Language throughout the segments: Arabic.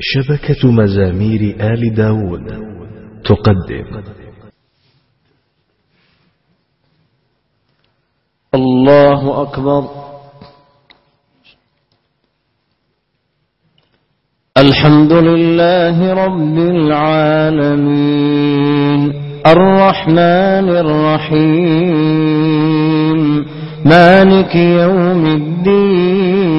شبكة مزامير آل داود تقدم. الله أكبر. الحمد لله رب العالمين. الرحمن الرحيم. مالك يوم الدين.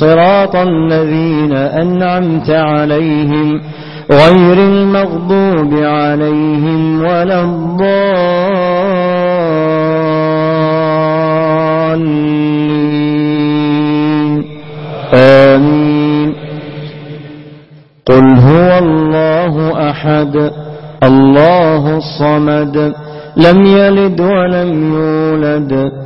صراط الذين أنعمت عليهم غير المغضوب عليهم ولا الضالين. آمين. قل هو الله أحد الله الصمد لم يلد ولم يولد.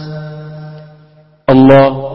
اللہ